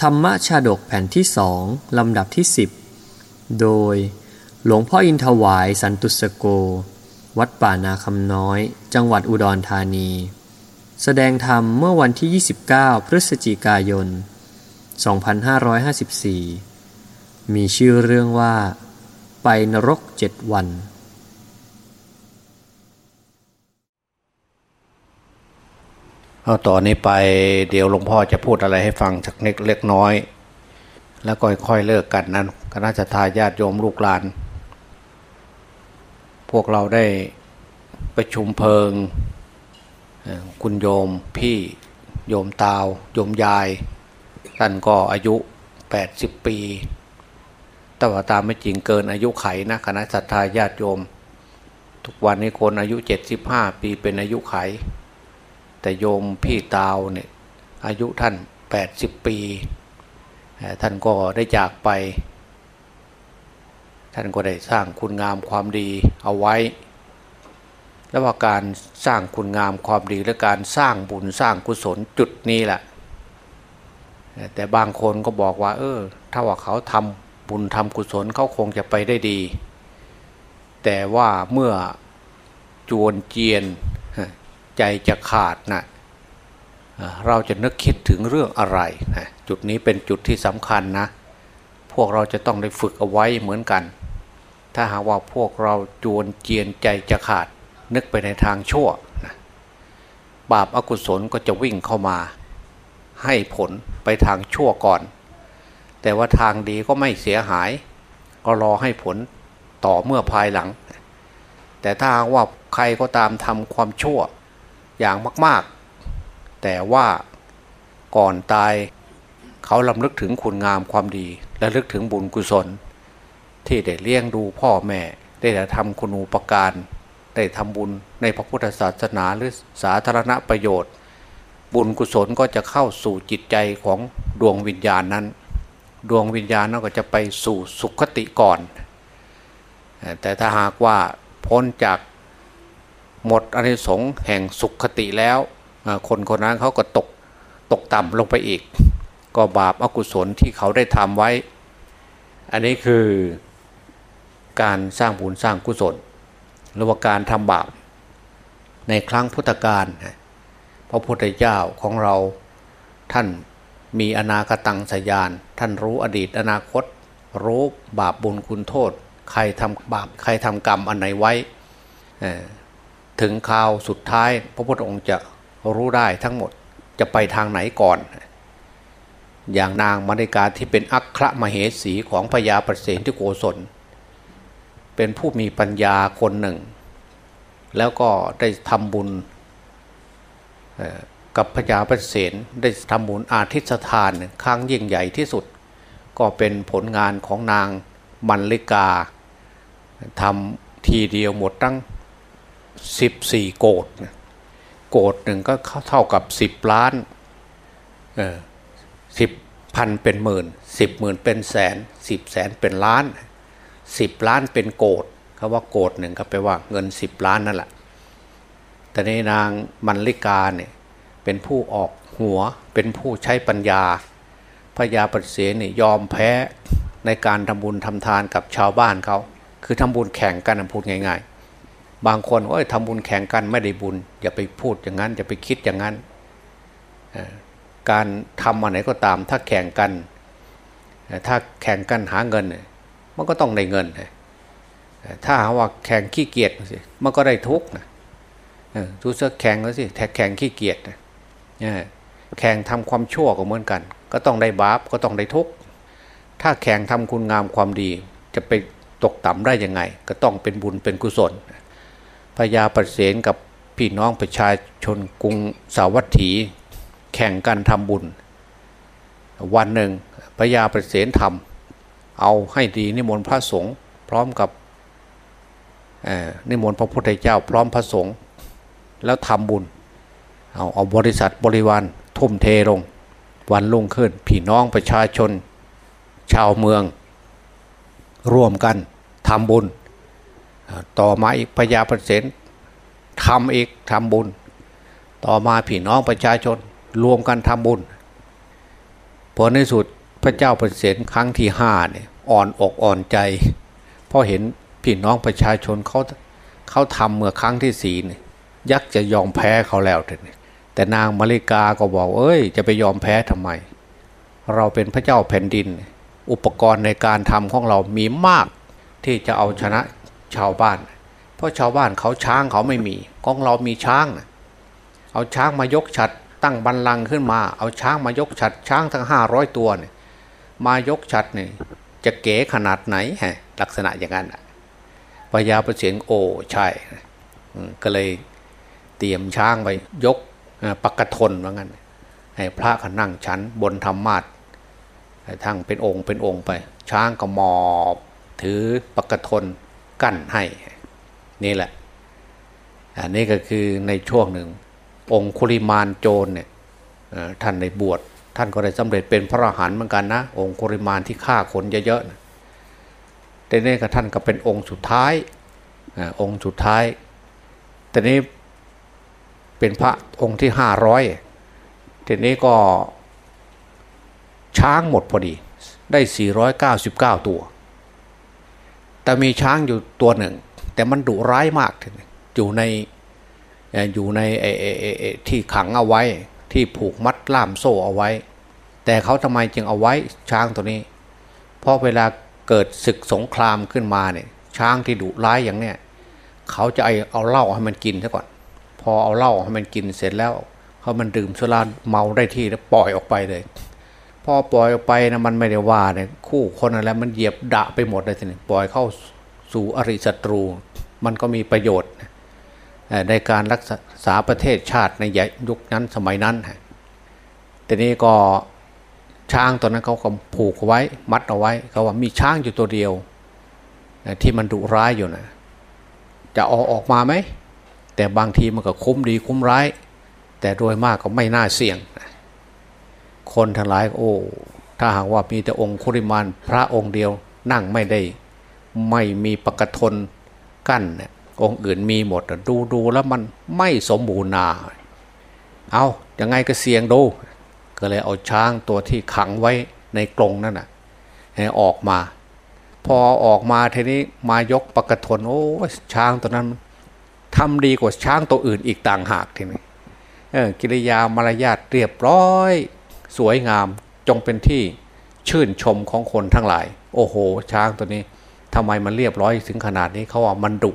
ธรรมชาดกแผ่นที่สองลำดับที่สิบโดยหลวงพ่ออินทวายสันตุสโก วัดป่านาคำน้อย จังหวัดอุดรธานี แสดงธรรมเมื่อวันที่ 29 พฤศจิกายน 2554 มีชื่อเรื่องว่า ไปนรกเจ็ดวัน เอาต่อนนี้ไปเดี๋ยวหลวงพ่อจะพูดอะไรให้ฟังสักเล็กเล็กน้อย แล้วก็ค่อยเลิกกันนั้นคณะทาญาติโยมลูกหลาน พวกเราได้ประชุมเพลิง คุณโยมพี่โยมตาว โยมยายท่านก็อายุ 80 ปี แต่ว่าตามไม่จริงเกินอายุไขนะคณะสัตยาญาติโยม ทุกวันนี้คนอายุ 75 ปีเป็นอายุไข แต่โยมพี่ตาวเนี่ยอายุท่าน 80 ปี ท่านก็ได้จากไป ท่านก็ได้สร้างคุณงามความดีเอาไว้ แล้วว่าการสร้างคุณงามความดีและการสร้างบุญสร้างกุศลจุดนี้แหละ แต่บางคนก็บอกว่า เออ ถ้าว่าเขาทำบุญทำกุศลเขาคงจะไปได้ดี แต่ว่าเมื่อจวนเจียน ใจจะขาดนะเราจะนึกคิดถึงเรื่องอะไรนะจุดนี้เป็นจุดที่สำคัญนะ พวกเราจะต้องได้ฝึกเอาไว้เหมือนกัน ถ้าหากว่าพวกเราจวนเจียนใจจะขาด นึกไปในทางชั่วนะบาปอากุศลก็จะวิ่งเข้ามา ให้ผลไปทางชั่วก่อน แต่ว่าทางดีก็ไม่เสียหาย ก็รอให้ผลต่อเมื่อภายหลัง แต่ถ้าว่าใครก็ตามทำความชั่ว อย่างมาก ๆ แต่ว่าก่อนตายเขาลำลึกถึงคุณงามความดี และลึกถึงบุญกุศล ที่ได้เลี้ยงดูพ่อแม่ ได้ทำคุณูปการ ได้ทำบุญในพระพุทธศาสนาหรือสาธารณประโยชน์ บุญกุศลก็จะเข้าสู่จิตใจของดวงวิญญาณนั้น ดวงวิญญาณนั้นก็จะไปสู่สุขติก่อน แต่ถ้าหากว่าพ้นจาก หมดอนิสงส์แห่งสุขคติแล้ว คนคนนั้นเขาก็ตกตกต่ำลงไปอีก ก็บาปอกุศลที่เขาได้ทำไว้ อันนี้คือการสร้างบุญสร้างกุศลหรือว่าการทำบาป ในครั้งพุทธกาลพระพุทธเจ้าของเราท่านมีอนาคตังสยาน ท่านรู้อดีตอนาคต รู้บาปบุญคุณโทษ ใครทำบาปใครทำกรรมอันไหนไว้ ถึงข่าวสุดท้าย พระพุทธองค์จะรู้ได้ทั้งหมดจะไปทางไหนก่อน อย่างนางมณิกาที่เป็นอัครมเหสีของพญาประเสนที่โกศล เป็นผู้มีปัญญาคนหนึ่ง แล้วก็ได้ทำบุญกับพญาประเสนได้ทำบุญอาทิตทานครั้งยิ่งใหญ่ที่สุด ก็เป็นผลงานของนางมัลลิกาทำทีเดียวหมดตั้ง สิบสี่โกดโกดหนึ่งก็เท่ากับสิบล้านเออสิบพันเป็นหมื่นสิบหมื่นเป็นแสนสิบแสนเป็นล้านสิบล้านเป็นโกดคาว่าโกดหนึ่งก็แปลว่าเงินสิบล้านนั่นแหละแต่ในนางมันลิกาเนี่ยเป็นผู้ออกหัวเป็นผู้ใช้ปัญญาพญาปเสนี่ยอมแพ้ในการทำบุญทำทานกับชาวบ้านเขา คือทำบุญแข่งกันพูดง่าย บางคนว่าทำบุญแข่งกันไม่ได้บุญ อย่าไปพูดอย่างนั้นอย่าไปคิดอย่างนั้น การทำอะไรก็ตาม ถ้าแข่งกัน ถ้าแข่งกันหาเงิน มันก็ต้องได้เงิน ถ้าหาว่าแข่งขี้เกียจมันก็ได้ทุกนะทุกเสื้อแข่งแล้วสิแทแข่งขี้เกียจแข่งทำความชั่วก็เหมือนกัน ก็ต้องได้บาปก็ต้องได้ทุกถ้าแข่งทำคุณงามความดี จะไปตกต่ำได้ยังไง ก็ต้องเป็นบุญเป็นกุศล พญาประเสนกับพี่น้องประชาชนกรุงสาวัตถี แข่งกันทำบุญ วันหนึ่งพญาประเสนทำเอาให้ดีนิมนต์พระสงฆ์พร้อมกับนิมนต์พระพุทธเจ้าพร้อมพระสงฆ์แล้วทำบุญ เอาเอาบริษัทบริวารทุ่มเทลง วันลุ่งขึ้นพี่น้องประชาชน ชาวเมือง ร่วมกันทำบุญ ต่อมาอีกพญาประเสนทำอีกทำบุญ ต่อมาพี่น้องประชาชนรวมกันทำบุญผพอในสุดพระเจ้าประเสริฐครั้งที่ห้าเนี่ยอ่อนอกอ่อนใจเพราะเห็นพี่น้องประชาชนเขาเขาทำเมื่อครั้งที่สี่เนี่ยยักษ์จะยอมแพ้เขาแล้วแต่นางมาริกาก็บอก เอ้ย จะไปยอมแพ้ทำไม เราเป็นพระเจ้าแผ่นดิน อุปกรณ์ในการทำของเรามีมากที่จะเอาชนะ ชาวบ้าน เพราะชาวบ้านเขาช้างเขาไม่มีของเรามีช้างเอาช้างมายกฉัดตั้งบันลังขึ้นมา เอาช้างมายกฉัดช้างทั้งห้าร้อยตัวเนี่ยมายกฉัดเนี่ยจะเก๋ขนาดไหนฮะลักษณะอย่างนั้นพญาประเสียงโอ้ใช่ก็เลยเตรียมช้างไปยกปักกะทนว่างั้นให้พระก็นั่งชั้นบนธรรมาททั้งเป็นองค์เป็นองค์ไป ช้างก็มอบ ถือปักกะทน กั้นให้ นี่แหละ อันนี้ก็คือในช่วงหนึ่ง องคุริมานโจรเนี่ยท่านในบวชท่านก็ได้สำเร็จเป็นพระอรหันต์เหมือนกันนะ องคุริมานที่ฆ่าคนเยอะๆแต่นี่ก็ท่านก็เป็นองค์สุดท้ายอองค์สุดท้าย แต่นี้เป็นพระองค์ที่ห้าร้อยทีนี้ก็ช้างหมดพอดีได้ 499 ตัว แต่มีช้างอยู่ตัวหนึ่ง แต่มันดุร้ายมากอยู่ในอยู่ในที่ขังเอาไว้ ที่ผูกมัดล่ามโซ่เอาไว้ แต่เขาทำไมจึงเอาไว้ช้างตัวนี้เพราะเวลาเกิดศึกสงครามขึ้นมาเนี่ย ช้างที่ดุร้ายอย่างเนี้ยเขาจะเอาเหล้าให้มันกินซะก่อน พอเอาเหล้าให้มันกินเสร็จแล้วเขามันดื่มสุราเมาได้ที่แล้วปล่อยออกไปเลย พอปล่อยออกไปนะมันไม่ได้ว่าเนี่ยคู่คนอะไรมันเหยียบดะไปหมดเลยทีนี้ปล่อยเข้าสู่อริศัตรู มันก็มีประโยชน์ในการรักษาประเทศชาติในยุคนั้นสมัยนั้นแต่นี้ก็ช้างตัวนั้นเขาก็ผูกไว้มัดเอาไว้เขาว่ามีช้างอยู่ตัวเดียวที่มันดุร้ายอยู่นะจะเอาออกมาไหมแต่บางทีมันก็คุ้มดีคุ้มร้าย แต่โดยมากก็ไม่น่าเสี่ยง คนทั้งหลายโอ้ถ้าหากว่ามีแต่องค์คุริมานพระองค์เดียวนั่งไม่ได้ ไม่มีปกทนกั้นเนี่ยองค์อื่นมีหมดดูดูแล้วมันไม่สมบูรณ์นาเอายังไงก็เสี่ยงดู ก็เลยเอาช้างตัวที่ขังไว้ในกรงนั่นน่ะให้ออกมา พอออกมาทีนี้มายกปกทนโอ้ช้างตัวนั้นทำดีกว่าช้างตัวอื่นอีกต่างหากทีนี้กิริยามารยาทเรียบร้อย สวยงามจงเป็นที่ชื่นชมของคนทั้งหลาย โอ้โห ช้างตัวนี้ทำไมมันเรียบร้อยถึงขนาดนี้เขาว่ามันดุ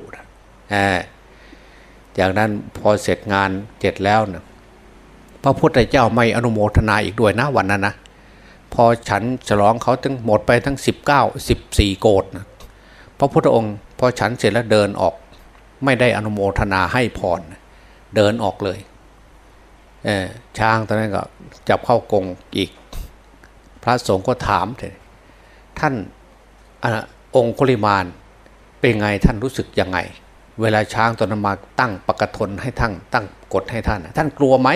จากนั้นพอเสร็จงานเสร็จแล้วนะพระพุทธเจ้าไม่อนุโมทนาอีกด้วยนะวันนั้นนะพอฉันฉลองเขาทั้งหมดไปทั้ง 19 14 โกดนะพระพุทธองค์พอฉันเสร็จแล้วเดินออก ไม่ได้อนุโมทนาให้พรเดินออกเลย ช้างตอนนั้นก็จับเข้ากงอีก พระสงฆ์ก็ถามเถท่านอองคุลิมานเป็นไงท่านรู้สึกยังไง เวลาช้างตอนนั้นมาตั้งปกทนให้ท่านตั้งกฎให้ท่าน ท่านกลัวไหม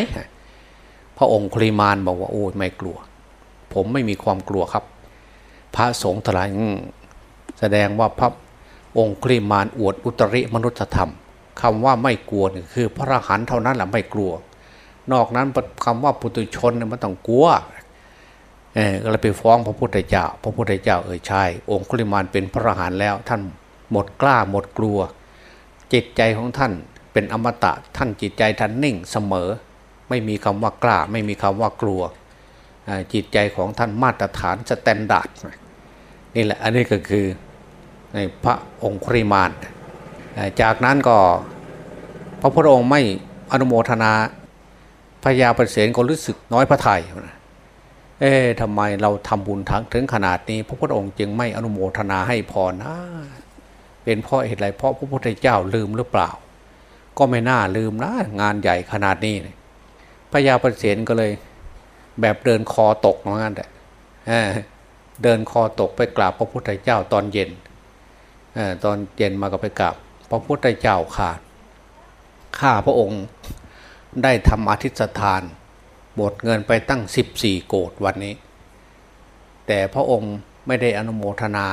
พระองคุลิมานบอกว่าโอ้ไม่กลัว ผมไม่มีความกลัวครับ พระสงฆ์ทลายแสดงว่าพระองค์คริมานอวดอุตริมนุษยธรรมคำว่าไม่กลัวนี่คือพระอรหันต์เท่านั้นแหละไม่กลัว นอกนั้นคำว่าปุตุชนเนี่ยมันต้องกลัวเออก็เลยไปฟ้องพระพุทธเจ้า พระพุทธเจ้าเอ่ยใช่ องคุลิมาลเป็นพระอรหันต์แล้ว ท่านหมดกล้าหมดกลัว จิตใจของท่านเป็นอมตะท่านจิตใจท่านนิ่งเสมอ ไม่มีคำว่ากล้า ไม่มีคำว่ากลัวจิตใจของท่านมาตรฐาน standard นี่แหละอันนี้ก็คือในพระองคุลิมาล จากนั้นก็พระพุทธองค์ไม่อนุโมทนา พญาประเสนก็รู้สึกน้อยพระทยัยเอ๊ะทำไมเราทำบุญทั้งถึงขนาดนี้ พระพุทธองค์จึงไม่อนุโมทนาให้พรนะเป็นเพราะเหตุไรเพราะพระพุทธเจ้าลืมหรือเปล่า ก็ไม่น่าลืมนะงานใหญ่ขนาดนี้พญาประเสนก็เลย แบบเดินคอตกเหมือนกันแต่เดินคอตกไปกราบพระพุทธเจ้าตอนเย็นตอนเย็นมาก็ไปกราบพระพุทธเจ้าขาดข้าพระองค์ ได้ทำอธิษฐาน หมดเงินไปตั้งสิบสี่โกดวันนี้ แต่พระองค์ไม่ได้อนุโมทนา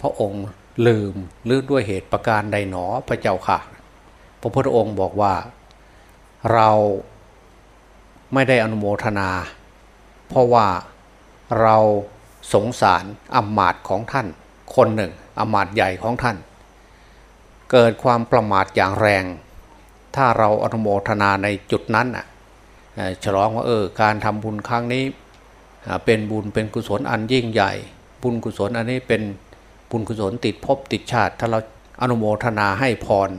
พระองค์ลืมหรือด้วยเหตุประการใดหนอพระเจ้าค่ะ พระพุทธองค์บอกว่าเราไม่ได้อนุโมทนา เพราะว่าเราสงสารอำมาตย์ของท่าน คนหนึ่งอำมาตย์ใหญ่ของท่าน เกิดความประมาทอย่างแรง ถ้าเราอนุโมทนาในจุดนั้นอะฉลองว่าเออการทำบุญครั้งนี้เป็นบุญเป็นกุศลอันยิ่งใหญ่ บุญกุศลอันนี้เป็นบุญกุศลติดภพติดชาติ ถ้าเราอนุโมทนาให้พร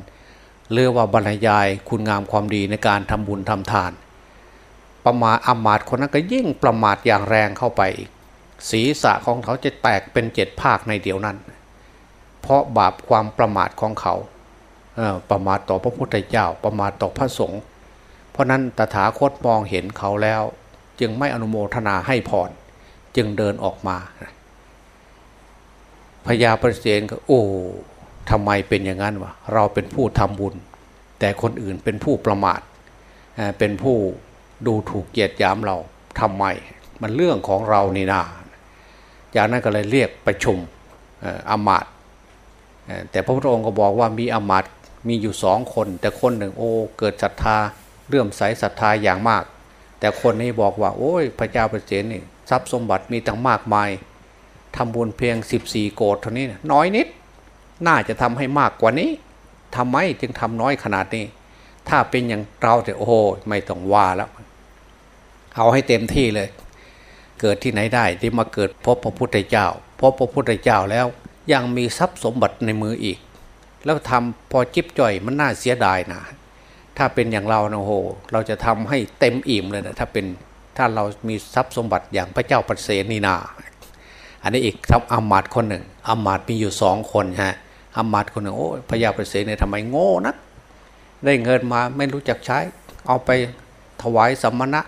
เรือว่าบรรยายคุณงามความดีในการทำบุญทำทาน ประมาทอำมาต์คนนั้นก็ยิ่งประมาทอย่างแรงเข้าไปอีกศีรษะของเขาจะแตกเป็นเจ็ดภาคในเดียวนั้น เพราะบาปความประมาทของเขา ประมาทต่อพระพุทธเจ้าประมาทต่อพระสงฆ์เพราะนั้นตถาคตมองเห็นเขาแล้ว จึงไม่อนุโมทนาให้พรจึงเดินออกมาพญาประเสนก็โอ้ทำไมเป็นอย่างนั้นวะเราเป็นผู้ทำบุญ แต่คนอื่นเป็นผู้ประมาทเป็นผู้ดูถูกเกียรติยามเราทำไม มันเรื่องของเรานี่นาจากนั้นก็เลยเรียกประชุมอำมาตย์แต่พระพุทธองค์ก็บอกว่ามีอำมาตย์ มีอยู่สองคน แต่คนหนึ่งโอ้เกิดศรัทธาเลื่อมใสศรัทธาอย่างมาก แต่คนนี้บอกว่า โอ้ยพระเจ้าประเสนนี่ทรัพย์สมบัติมีตั้งมากมายทำบุญเพียง 14 โกดเท่านี้น้อยนิด น่าจะทำให้มากกว่านี้ทำไมจึงทำน้อยขนาดนี้ ถ้าเป็นอย่างเราแต่โอ้โหไม่ต้องว่าแล้ว เอาให้เต็มที่เลย เกิดที่ไหนได้ที่มาเกิดพบพระพุทธเจ้าพบพระพุทธเจ้าแล้วยังมีทรัพย์สมบัติในมืออีก แล้วทำพอจิบจ่อยมันน่าเสียดายนะถ้าเป็นอย่างเรานะโอ้โหเราจะทำให้เต็มอิ่มเลยนะถ้าเป็นถ้าเรามีทรัพย์สมบัติอย่างพระเจ้าปเสนีนา อันนี้อีกครับอามาตคนหนึ่งอามาตมีอยู่สองคนฮะอามาตคนหนึ่งโอ้พระยาปเสนีทำไมโง่นักได้เงินมาไม่รู้จักใช้ เอาไปถวายสัมมณะ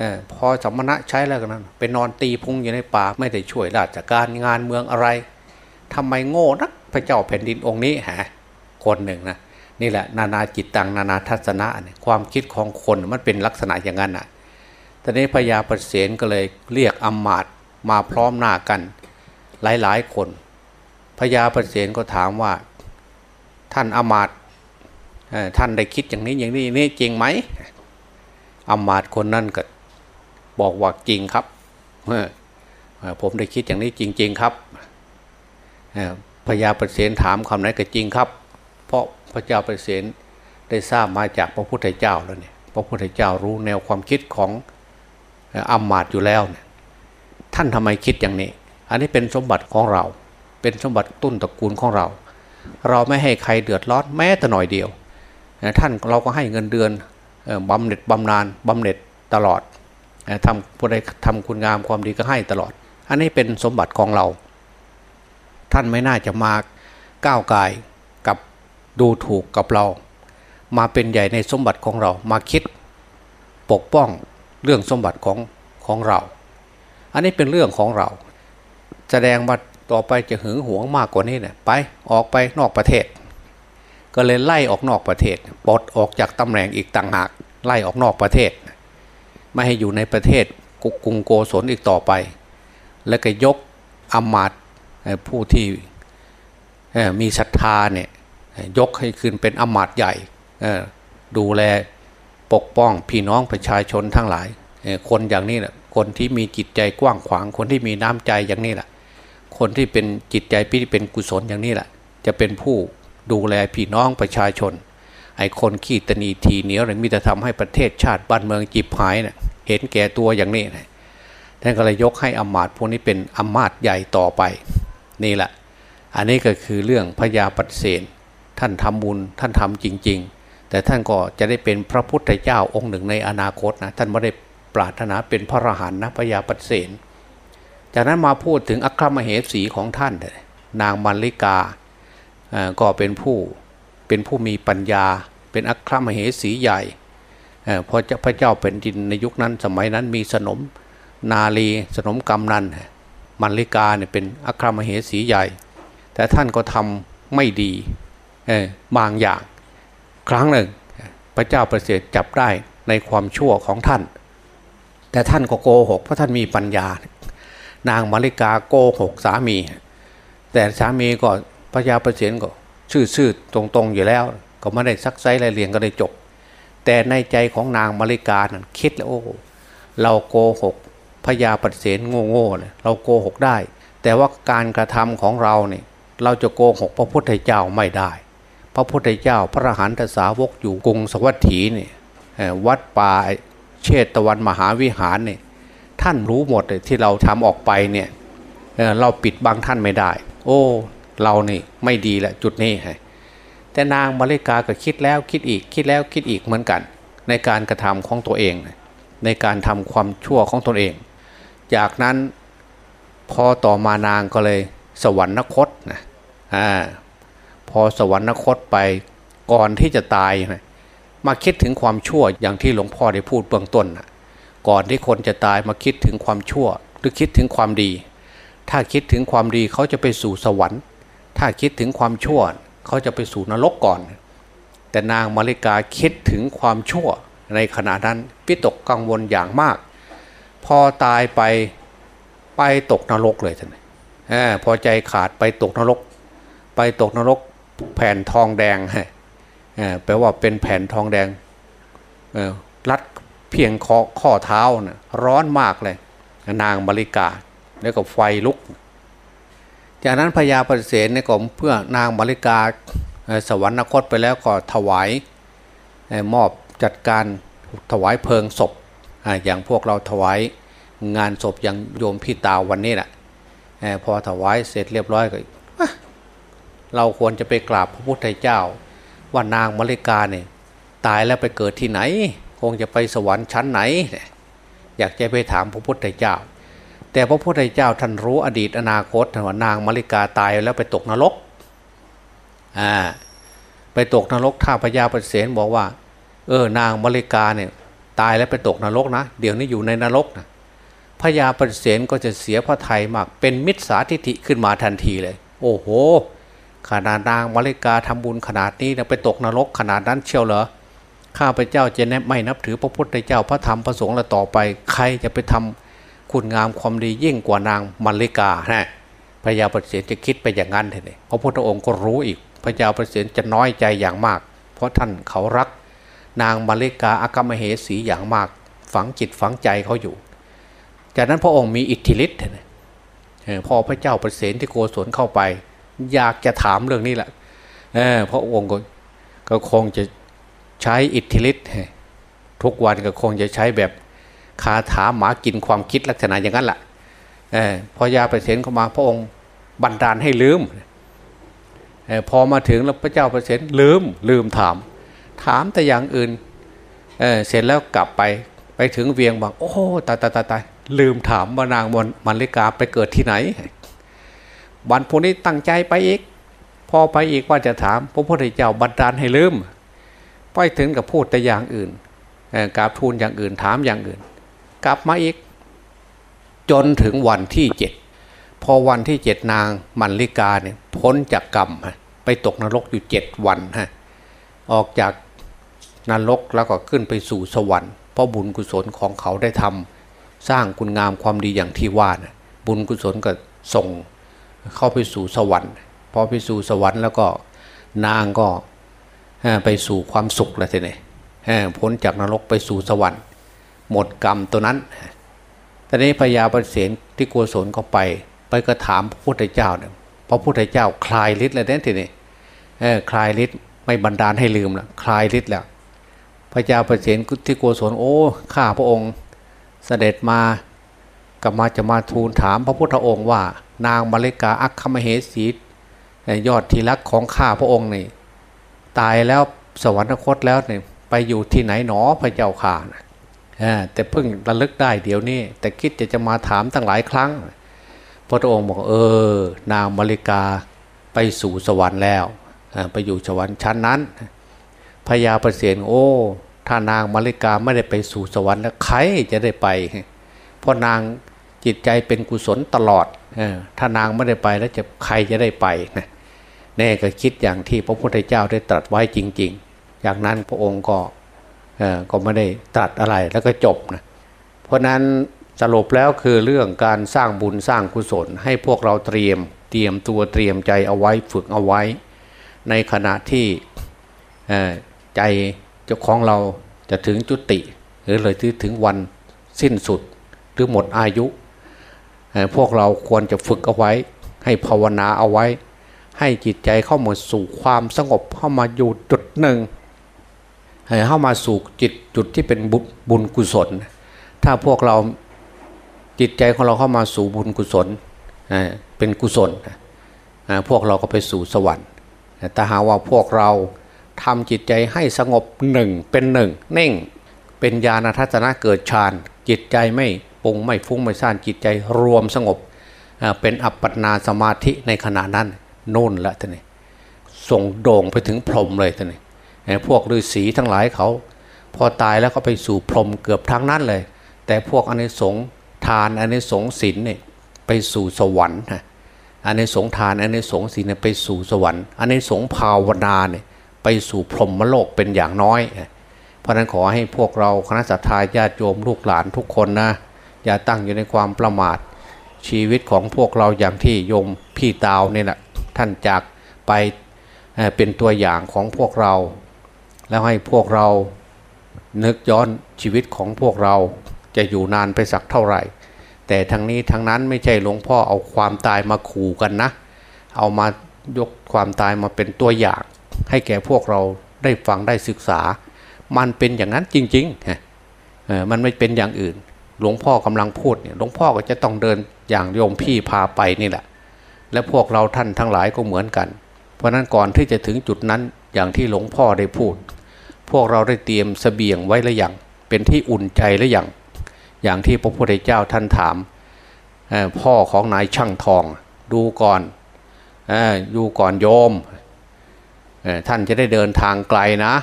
ออพอสัมมณะใช้แล้วกันนั้นไปนอนตีพุงอยู่ในป่าไม่ได้ช่วยราชการงานเมืองอะไรทำไมโง่นัก พระเจ้าแผ่นดินองค์นี้ฮะคนหนึ่งนะนี่แหละนานาจิตตังนานาทัศนะเนี่ยความคิดของคนมันเป็นลักษณะอย่างนั้นอะตอนนี้พญาปเสนก็เลยเรียกอำมาตย์มาพร้อมหน้ากันหลายๆคนพญาปเสนก็ถามว่าท่านอำมาตย์ท่านได้คิดอย่างนี้อย่างนี้นี่จริงไหมอำมาตย์คนนั่นก็บอกว่าจริงครับผมได้คิดอย่างนี้จริง ๆ ครับ พญาประเสนถามคำไหนก็จริงครับ เพราะพระเจ้าประเสนได้ทราบมาจากพระพุทธเจ้าแล้วเนี่ยพระพุทธเจ้ารู้แนวความคิดของอ่ออำมาตอยู่แล้วเนี่ยท่านทำไมคิดอย่างนี้ อันนี้เป็นสมบัติของเรา เป็นสมบัติต้นตระกูลของเรา เราไม่ให้ใครเดือดร้อนแม้แต่หน่อยเดียว ท่านเราก็ให้เงินเดือนเอ่อบำเหน็จบำนาญบำเหน็จตลอดทำผู้ใดทำคุณงามความดีก็ให้ตลอด อันนี้เป็นสมบัติของเรา ท่านไม่น่าจะมาก้าวไกายกับดูถูกกับเรา มาเป็นใหญ่ในสมบัติของเรามาคิดปกป้องเรื่องสมบัติของของเรา อันนี้เป็นเรื่องของเรา แสดงว่าต่อไปจะหึงหวงมากกว่านี้เนี่ยไปออกไปนอกประเทศ ก็เลยไล่ออกนอกประเทศปลดออกจากตำแหน่งอีกต่างหากไล่ออกนอกประเทศ ไม่ให้อยู่ในประเทศกุกรุงโกศลอีกต่อไป แล้วก็ยกอมาตย ผู้ที่มีศรัทธาเนี่ยยกให้ขึ้นเป็นอมาตย์ใหญ่ดูแลปกป้องพี่น้องประชาชนทั้งหลาย คนอย่างนี้แหละคนที่มีจิตใจกว้างขวาง คนที่มีน้ำใจอย่างนี้แหละคนที่เป็นจิตใจที่เป็นกุศลอย่างนี้แหละจะเป็นผู้ดูแลพี่น้องประชาชนไอ้คนขี้ตนีทีเหนียวเนี่ยมีแต่ทำให้ประเทศชาติบ้านเมืองจิบหายเนะ่ยเห็นแก่ตัวอย่างนี้นะท่านก็เลยยกให้อมาตย์พวกนี้เป็นอมาตย์ใหญ่ต่อไป นี่แหละ อันนี้ก็คือเรื่องพญาปัสเสนท่านทำบุญท่านทำจริง ๆ แต่ท่านก็จะได้เป็นพระพุทธเจ้าองค์หนึ่งในอนาคตนะท่านไม่ได้ปรารถนาเป็นพระอรหันต์นะพญาปัสเสนจากนั้นมาพูดถึงอัครมเหสีของท่าน นางมัลลิกาก็เป็นผู้เป็นผู้มีปัญญา เป็นอัครมเหสีใหญ่พอจะพระเจ้าเป็นดินในยุคนั้นสมัยนั้นมีสนมนาลีสนมกำนัน มัลลิกาเนี่ยเป็นอัครมเหสีใหญ่ แต่ท่านก็ทำไม่ดีเออบางอย่าง ครั้งหนึ่ง พระเจ้าประเสริฐจับได้ในความชั่วของท่าน แต่ท่านก็โกหกเพราะท่านมีปัญญา นางมาริกาโกหกสามี แต่สามีก็พระยาประเสนก็ชื่อๆตรงๆอยู่แล้ว ก็ไม่ได้ซักไซไรเลียงก็ได้จบ แต่ในใจของนางมาริกานั้นคิดแล้วโอ้เราโกหก พยาปฏิเสธโง่ๆเลยเราโกหกได้ แต่ว่าการกระทำของเราเนี่ยเราจะโกหกพระพุทธเจ้าไม่ได้ พระพุทธเจ้าพระอรหันตสาวกอยู่กรุงสวัสถีเนี่ยวัดป่าเชตตะวันมหาวิหารเนี่ยท่านรู้หมดเลยที่เราทำออกไปเนี่ยเราปิดบังท่านไม่ได้ โอ้ เรานี่ไม่ดีแหละจุดนี้ฮะแต่นางมาริกาก็คิดแล้วคิดอีกคิดแล้วคิดอีกเหมือนกัน ในการกระทำของตัวเอง ในการทำความชั่วของตนเอง จากนั้นพอต่อมานางก็เลยสวรรคตนะอ่าพอสวรรคตไปก่อนที่จะตายนะมาคิดถึงความชั่วอย่างที่หลวงพ่อได้พูดเบื้องต้นนะก่อนที่คนจะตายมาคิดถึงความชั่ว หรือคิดถึงความดี ถ้าคิดถึงความดีเขาจะไปสู่สวรรค์ ถ้าคิดถึงความชั่ว เขาจะไปสู่นรกก่อน แต่นางมาริกาคิดถึงความชั่วในขณะนั้นพิตกกังวลอย่างมาก พอตายไปไปตกนรกเลยท่านพอใจขาดไปตกนรก ไปตกนรกแผ่นทองแดงแปลว่าเป็นแผ่นทองแดงรัดเพียงข้อข้อเท้านะร้อนมากเลย นางมาริกา แล้วก็ไฟลุก จากนั้นพญาปเสนในกรมเพื่อนางมาริกาสวรรคตไปแล้วก็ถวายมอบจัดการถวายเพลิงศพ อย่างพวกเราถวายงานศพอย่างโยมพี่ตาวันนี้แหละพอถวายเสร็จเรียบร้อยก็เราควรจะไปกราบพระพุทธเจ้า ว่านางมริกาเนี่ยตายแล้วไปเกิดที่ไหน คงจะไปสวรรค์ชั้นไหน อยากจะไปถามพระพุทธเจ้า แต่พระพุทธเจ้าท่านรู้อดีตอนาคตว่านางมริกาตายแล้วไปตกนรกอ่าไปตกนรกท่าพญาปเสนบอกว่า เออนางมริกาเนี่ย ตายแล้วไปตกนรกนะ เดี๋ยวนี้อยู่ในนรกนะพญาปเสนก็จะเสียพระไทยมาก เป็นมิจฉาทิฐิขึ้นมาทันทีเลย โอ้โห ขนาดนางมาริกาทำบุญขนาดนี้นะไปตกนรกขนาดนั้นเชียวเหรอข้าพเจ้าจะเนบไม่นับถือพระพุทธเจ้าพระธรรมพระสงฆ์และต่อไป ใครจะไปทำคุณงามความดียิ่งกว่านางมัลลิกานะพระยาประเสริฐจะคิดไปอย่างนั้นเลยพระพุทธองค์ก็รู้อีกพระยาประเสริฐจะน้อยใจอย่างมาก เพราะท่านเขารัก นางมัลลิกาอากมเหสีอย่างมากฝังจิตฝังใจเขาอยู่ จากนั้นพระองค์มีอิทธิฤทธิ์พอพระเจ้าประเสริที่โกศลเข้าไป อยากจะถามเรื่องนี้แหละพระองค์ก็คงจะใช้อิทธิฤทธิ์ทุกวันก็คงจะใช้แบบคาถาหมากินความคิดลักษณะอย่างนั้นแหละพอยาไปเสนเข้ามาพระองค์บันดาลให้ลืมพอมาถึงแล้วพระเจ้าประเสนลืมลืมถาม ถามแต่อย่างอื่นเเสร็จแล้วกลับไปไปถึงเวียงบอกโอ้ตายตายตายตายลืมถามว่านางมนมันลิกาไปเกิดที่ไหนวันพวกนี้ตั้งใจไปอีก พอไปอีกว่าจะถามพระพุทธเจ้าบันดาลให้ลืมไปถึงกับพูดแต่อย่างอื่นกราบทูลอย่างอื่นถามอย่างอื่น กลับมาอีก จนถึงวันที่เจ็ดพอวันที่เจ็ดนางมันลิกาเนี่ยพ้นจากกรรมไปตกนรกอยู่เจ็ดวันฮะออกจาก นรกแล้วก็ขึ้นไปสู่สวรรค์เพราะบุญกุศลของเขาได้ทำสร้างคุณงามความดีอย่างที่ว่านะบุญกุศลก็ส่งเข้าไปสู่สวรรค์พอไปสู่สวรรค์แล้วก็นางก็ไปสู่ความสุขแล้วทีนี้พ้นจากนรกไปสู่สวรรค์ หมดกรรมตัวนั้นตอนนี้พญาปเสนที่โกศลก็ไป ไปก็ถามพระพุทธเจ้าเนี่ยพระพุทธเจ้าคลายฤทธิ์แล้วเนี่ยทีนี้คลายฤทธิ์ไม่บันดาลให้ลืมละคลายฤทธิ์แล้ว พระเจ้าประเสนที่โกศลโอ้ข้าพระองค์เสด็จมากับมาจะมาทูลถามพระพุทธองค์ว่า นางมาริกาอัคคมเหสียอดทีรักของข้าพระองค์นี่ตายแล้วสวรรคตแล้วเนี่ยไปอยู่ที่ไหนหนอพระเจ้าข่านะแต่เพิ่งระลึกได้เดี๋ยวนี้ แต่คิดจะจะมาถามตั้งหลายครั้ง พระองค์บอกเออ นางมาริกาไปสู่สวรรค์แล้วไปอยู่สวรรค์ชั้นนั้น พญาประเสนโอ้ถ้านางมาริกาไม่ได้ไปสู่สวรรค์แล้วใครจะได้ไป เพราะนางจิตใจเป็นกุศลตลอดถ้านางไม่ได้ไปแล้วจะใครจะได้ไปนะแน่ก็คิดอย่างที่พระพุทธเจ้าได้ตรัสไว้จริง ๆ จากนั้นพระองค์ก็ก็ไม่ได้ตรัสอะไรแล้วก็จบนะเพราะนั้นสรุปแล้วคือเรื่องการสร้างบุญสร้างกุศล ให้พวกเราเตรียม เตรียมตัวเตรียมใจเอาไว้ฝึกเอาไว้ ในขณะที่ ใจเจ้าของเราจะถึงจุติ หรือเลยถึงวันสิ้นสุดหรือหมดอายุ พวกเราควรจะฝึกเอาไว้ ให้ภาวนาเอาไว้ ให้จิตใจเข้ามาสู่ความสงบเข้ามาอยู่จุดหนึ่งเข้ามาสู่จิตจุดที่เป็นบุญกุศล ถ้าพวกเราจิตใจของเราเข้ามาสู่บุญกุศลเป็นกุศลพวกเราก็ไปสู่สวรรค์แต่หาว่าพวกเรา ทำจิตใจให้สงบหนึ่งเป็นหนึ่งเน่งเป็นญาณทัศนะเกิดฌานจิตใจไม่ปุงไม่ฟุ้งไม่ซ่านจิตใจรวมสงบ เป็นอัปปนาสมาธิในขณะนั้นโน่นละท่านนี่ส่งโด่งไปถึงพรหมเลยท่านนี่พวกฤาษีทั้งหลายเขา พอตายแล้วก็ไปสู่พรหมเกือบทั้งนั้นเลย แต่พวกอเนสงทานอเนสงศีลเนี่ยไปสู่สวรรค์นะอันสงทานอันสงศีลไปสู่สวรรค์อันในสงภาวนาเนี่ย ไปสู่พรหมโลกเป็นอย่างน้อย เพราะนั้นขอให้พวกเราคณะสัตยาญาติโยมลูกหลานทุกคนนะอย่าตั้งอยู่ในความประมาท ชีวิตของพวกเราอย่างที่โยมพี่ตาวเนี่ยแหละท่านจากไปเป็นตัวอย่างของพวกเรา แล้วให้พวกเรานึกย้อนชีวิตของพวกเราจะอยู่นานไปสักเท่าไหร่ แต่ทั้งนี้ทั้งนั้นไม่ใช่หลวงพ่อเอาความตายมาขู่กันนะ เอามายกความตายมาเป็นตัวอย่าง ให้แก่พวกเราได้ฟังได้ศึกษา มันเป็นอย่างนั้นจริงๆมันไม่เป็นอย่างอื่น หลวงพ่อกำลังพูดเนี่ยหลวงพ่อก็จะต้องเดินอย่างโยมพี่พาไปนี่แหละ และพวกเราท่านทั้งหลายก็เหมือนกัน เพราะนั้นก่อนที่จะถึงจุดนั้นอย่างที่หลวงพ่อได้พูด พวกเราได้เตรียมสเสบียงไว้หรือยังเป็นที่อุ่นใจหรือยังอย่างที่พระพุทธเจ้าท่านถามพ่อของนายช่างทอง ดูก่อนอยู่ก่อนโยม ท่านจะได้เดินทางไกลนะ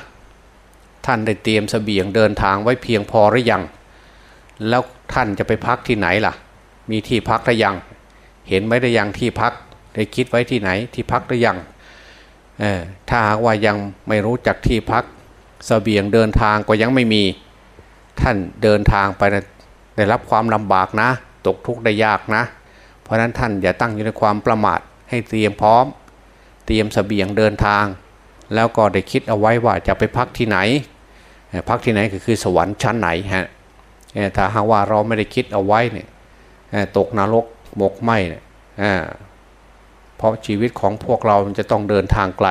ท่านได้เตรียมสเสบียงเดินทางไว้เพียงพอหรือยัง แล้วท่านจะไปพักที่ไหนล่ะ มีที่พักหรือยัง เห็นไหมหรือยังที่พักได้คิดไว้ที่ไหนที่พักหรือยังถ้าหากว่ายังไม่รู้จักที่พักสเสบียงเดินทางก็ยังไม่มี ท่านเดินทางไปได้รับความลำบากนะ ตกทุกข์ได้ยากนะ เพราะนั้นท่านอย่าตั้งอยู่ในความประมาทให้เตรียมพร้อม เตรียมสเสบียงเดินทาง แล้วก็ได้คิดเอาไว้ว่าจะไปพักที่ไหน พักที่ไหนก็คือสวรรค์ชั้นไหนฮะถ้าหากว่าเราไม่ได้คิดเอาไว้เนี่ยตกนรกหมกไหมเนี่ยเพราะชีวิตของพวกเราจะต้องเดินทางไกล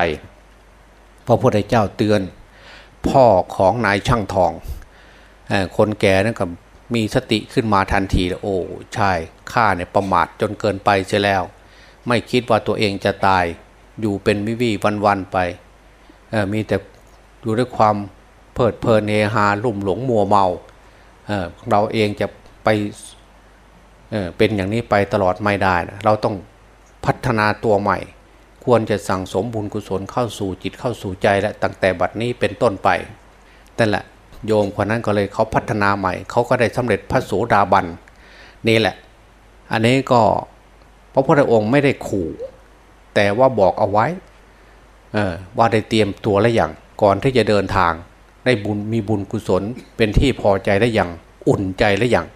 พระพุทธเจ้าเตือนพ่อของนายช่างทองคนแก่นั่นก็มีสติขึ้นมาทันทีโอ้ใช่ข้าเนี่ยประมาทจนเกินไปเสียแล้ว ไม่คิดว่าตัวเองจะตายอยู่เป็นวิวีวันๆไป มีแต่อยู่ด้วยความเพลิดเพลินเฮฮาลุ่มหลงมัวเมาเเราเองจะไปเเป็นอย่างนี้ไปตลอดไม่ได้นะเราต้องพัฒนาตัวใหม่ ควรจะสั่งสมบุญกุศลเข้าสู่จิตเข้าสู่ใจและตั้งแต่บัดนี้เป็นต้นไปแต่นแหละโยมคนนั้นก็เลยเขาพัฒนาใหม่ เขาก็ได้สำเร็จพระโสดาบันนี่แหละ อันนี้ก็พระพุทธองค์ไม่ได้ขู่ แต่ว่าบอกเอาไว้ ว่าได้เตรียมตัวแล้วอย่างก่อนที่จะเดินทาง ได้บุญมีบุญกุศลเป็นที่พอใจและอย่างอุ่นใจและอย่าง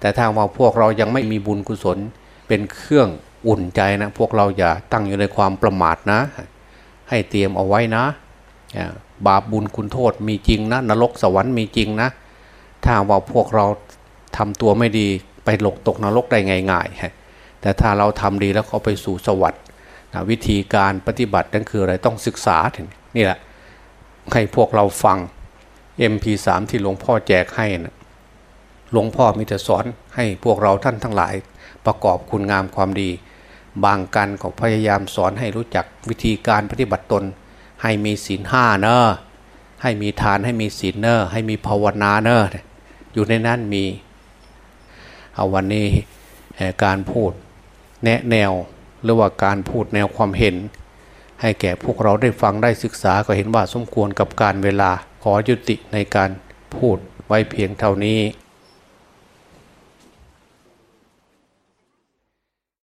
แต่ถ้าว่าพวกเรายังไม่มีบุญกุศลเป็นเครื่องอุ่นใจนะพวกเราอย่าตั้งอยู่ในความประมาทนะ ให้เตรียมเอาไว้นะ บาปบุญคุณโทษมีจริงนะนรกสวรรค์มีจริงนะ ถ้าว่าพวกเราทำตัวไม่ดีไปหลกตกนรกได้ง่ายๆแต่ถ้าเราทำดีแล้วเขาไปสู่สวรรค์ วิธีการปฏิบัตินั่นคืออะไรต้องศึกษาถึงนี่แหละให้พวกเราฟัง MP3 ที่หลวงพ่อแจกให้นะหลวงพ่อมีแต่สอนให้พวกเราท่านทั้งหลาย ประกอบคุณงามความดี บางกันก็พยายามสอนให้รู้จักวิธีการปฏิบัติตน ให้มีศีลห้าเนอะให้มีทานให้มีศีลเนอะให้มีภาวนาเนอะอยู่ในนั้นมีเอาวันนี้การพูดแนะแนว หรือว่าการพูดแนวความเห็น ให้แก่พวกเราได้ฟังได้ศึกษาก็เห็นว่าสมควรกับการเวลาขอยุติในการพูดไว้เพียงเท่านี้